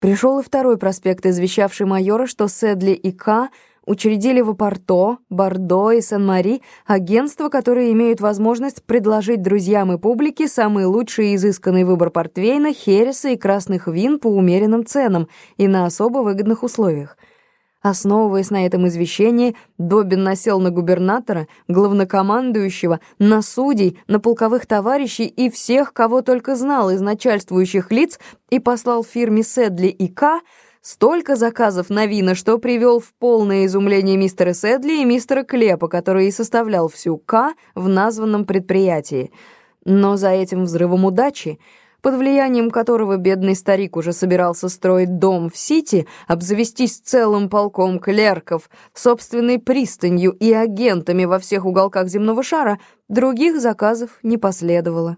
Пришел и второй проспект, извещавший майора, что Седли и К учредили в Порто, Бордо и Сен-Мари агентства, которые имеют возможность предложить друзьям и публике самый лучший и изысканный выбор портвейна, хереса и красных вин по умеренным ценам и на особо выгодных условиях — Основываясь на этом извещении, Добин насел на губернатора, главнокомандующего, на судей, на полковых товарищей и всех, кого только знал из начальствующих лиц, и послал фирме Седли и К. столько заказов на вина, что привел в полное изумление мистера Седли и мистера Клепа, который и составлял всю К в названном предприятии. Но за этим взрывом удачи под влиянием которого бедный старик уже собирался строить дом в Сити, обзавестись целым полком клерков, собственной пристанью и агентами во всех уголках земного шара, других заказов не последовало.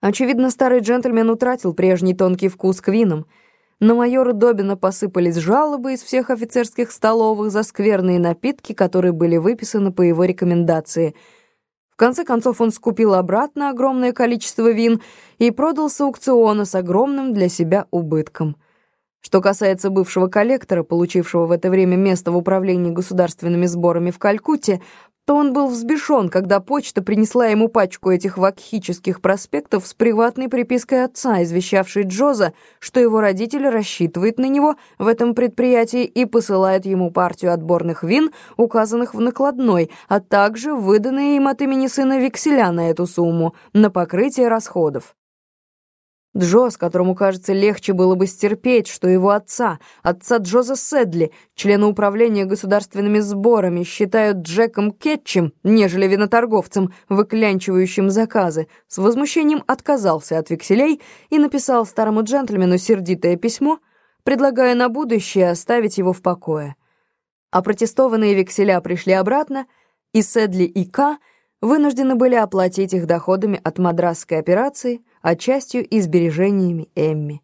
Очевидно, старый джентльмен утратил прежний тонкий вкус к винам. На майора Добина посыпались жалобы из всех офицерских столовых за скверные напитки, которые были выписаны по его рекомендации — конце концов он скупил обратно огромное количество вин и продал с аукциона с огромным для себя убытком. Что касается бывшего коллектора, получившего в это время место в управлении государственными сборами в Калькутте, то он был взбешен, когда почта принесла ему пачку этих вакхических проспектов с приватной припиской отца, извещавшей Джоза, что его родители рассчитывают на него в этом предприятии и посылают ему партию отборных вин, указанных в накладной, а также выданные им от имени сына векселя на эту сумму, на покрытие расходов. Джоз, которому, кажется, легче было бы стерпеть, что его отца, отца Джоза Седли, члена управления государственными сборами, считают Джеком Кетчем, нежели виноторговцем, выклянчивающим заказы, с возмущением отказался от векселей и написал старому джентльмену сердитое письмо, предлагая на будущее оставить его в покое. Опротестованные векселя пришли обратно, и Седли и К вынуждены были оплатить их доходами от мадрасской операции – а частью и сбережениями Эмми.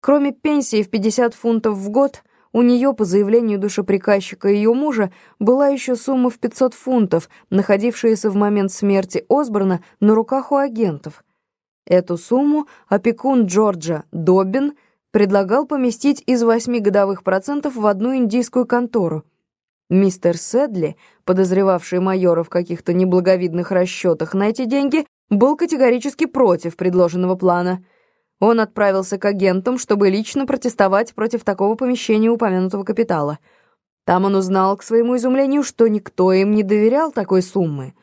Кроме пенсии в 50 фунтов в год, у нее, по заявлению душеприказчика ее мужа, была еще сумма в 500 фунтов, находившаяся в момент смерти Осборна на руках у агентов. Эту сумму опекун Джорджа Доббин предлагал поместить из 8 годовых процентов в одну индийскую контору. Мистер Седли, подозревавший майора в каких-то неблаговидных расчетах на эти деньги, был категорически против предложенного плана. Он отправился к агентам, чтобы лично протестовать против такого помещения упомянутого капитала. Там он узнал, к своему изумлению, что никто им не доверял такой суммы,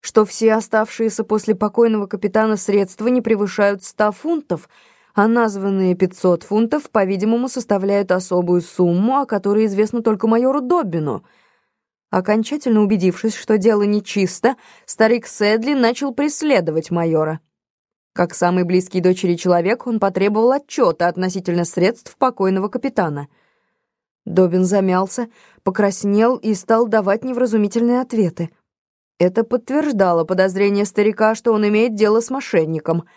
что все оставшиеся после покойного капитана средства не превышают 100 фунтов, а названные 500 фунтов, по-видимому, составляют особую сумму, о которой известно только майору Доббину — Окончательно убедившись, что дело нечисто, старик Сэдли начал преследовать майора. Как самый близкий дочери человек, он потребовал отчета относительно средств покойного капитана. Добин замялся, покраснел и стал давать невразумительные ответы. Это подтверждало подозрение старика, что он имеет дело с мошенником —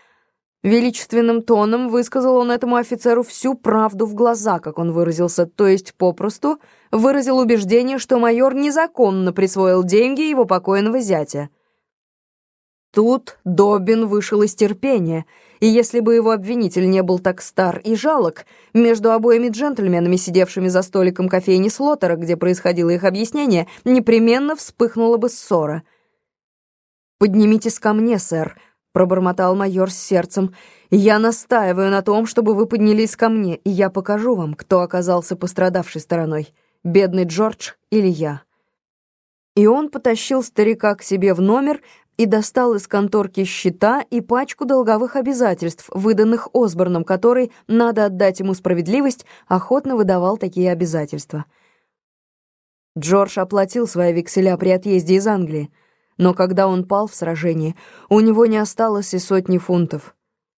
Величественным тоном высказал он этому офицеру всю правду в глаза, как он выразился, то есть попросту выразил убеждение, что майор незаконно присвоил деньги его покойного зятя. Тут Добин вышел из терпения, и если бы его обвинитель не был так стар и жалок, между обоими джентльменами, сидевшими за столиком кофейни Слоттера, где происходило их объяснение, непременно вспыхнула бы ссора. «Поднимитесь ко мне, сэр», пробормотал майор с сердцем. «Я настаиваю на том, чтобы вы поднялись ко мне, и я покажу вам, кто оказался пострадавшей стороной, бедный Джордж или я». И он потащил старика к себе в номер и достал из конторки счета и пачку долговых обязательств, выданных Осборном, который, надо отдать ему справедливость, охотно выдавал такие обязательства. Джордж оплатил свои векселя при отъезде из Англии. Но когда он пал в сражении, у него не осталось и сотни фунтов.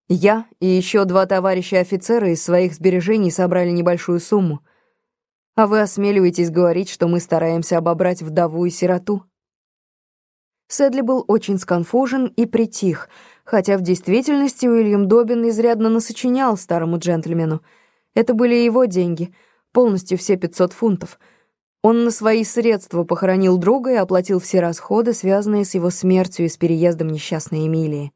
Я и еще два товарища офицера из своих сбережений собрали небольшую сумму. А вы осмеливаетесь говорить, что мы стараемся обобрать вдову и сироту? Сэдли был очень сконфужен и притих, хотя в действительности Уильям Добин изрядно насочинял старому джентльмену. Это были его деньги, полностью все 500 фунтов — он на свои средства похоронил друга и оплатил все расходы, связанные с его смертью и с переездом несчастной Эмилии.